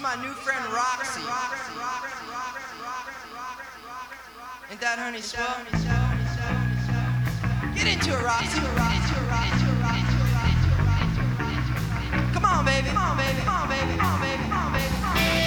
my new friend Roxy. Ain't that honey swell? Get into it, Roxy. Come on, baby. Come on, baby. Come on, baby. Come on, baby. Come on, baby.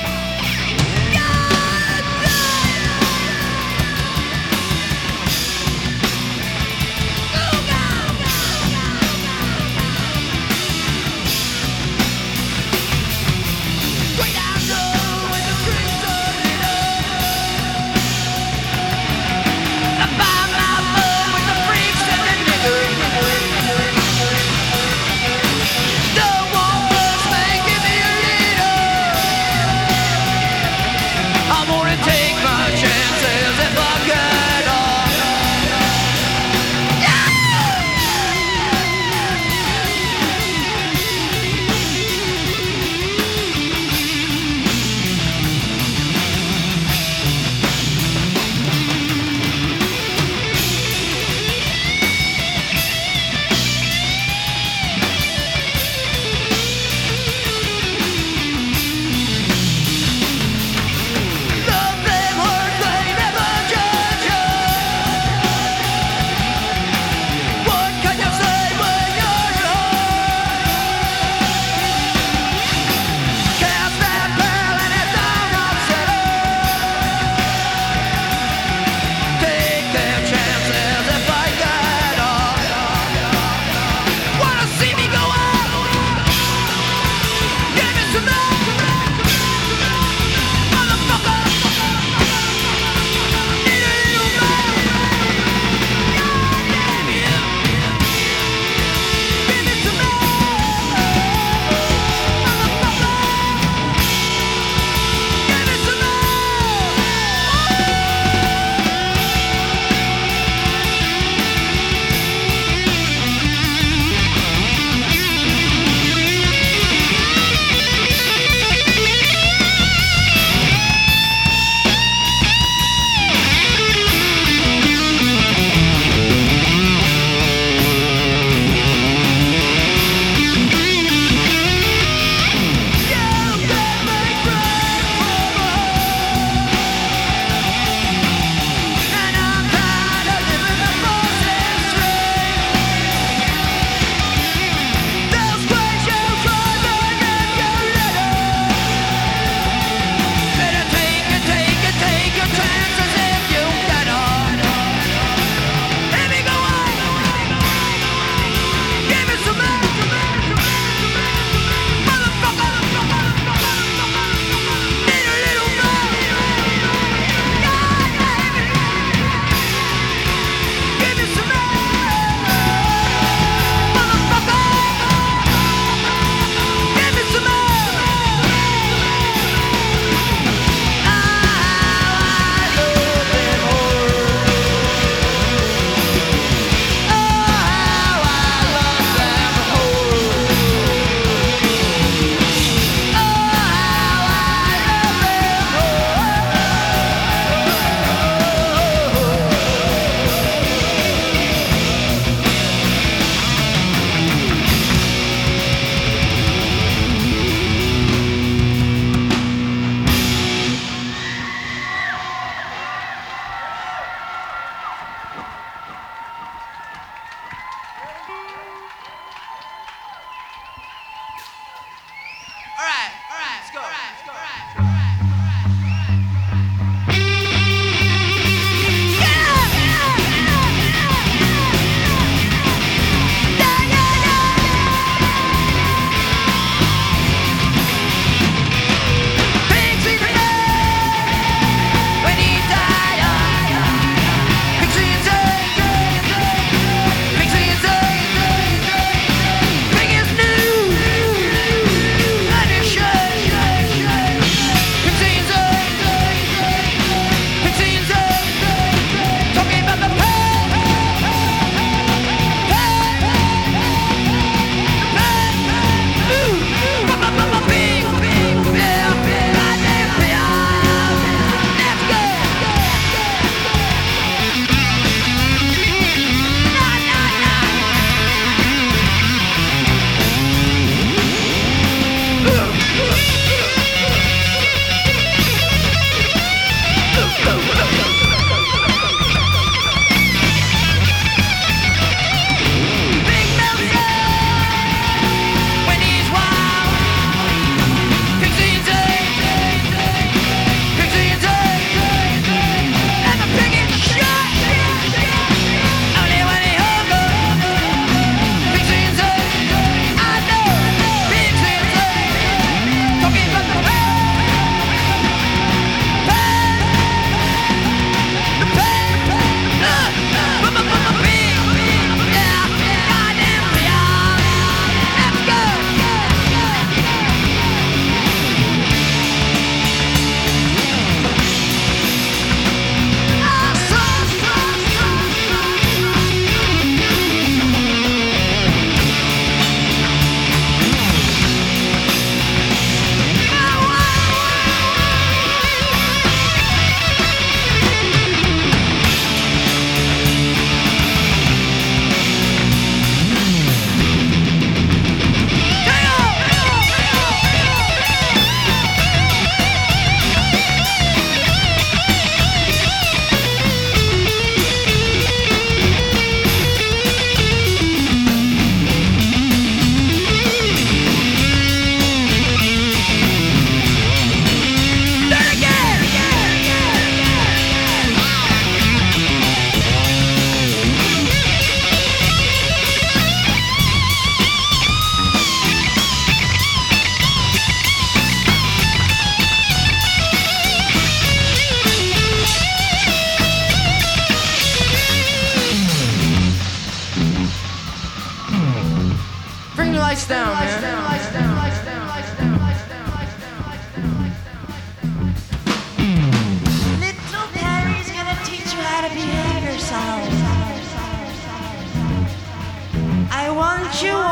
you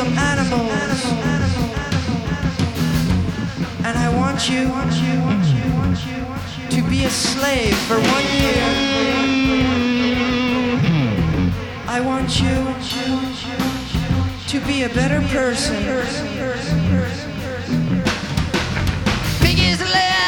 some animals. And I want you to be a slave for one year. I want you to be a better person. Biggest slave.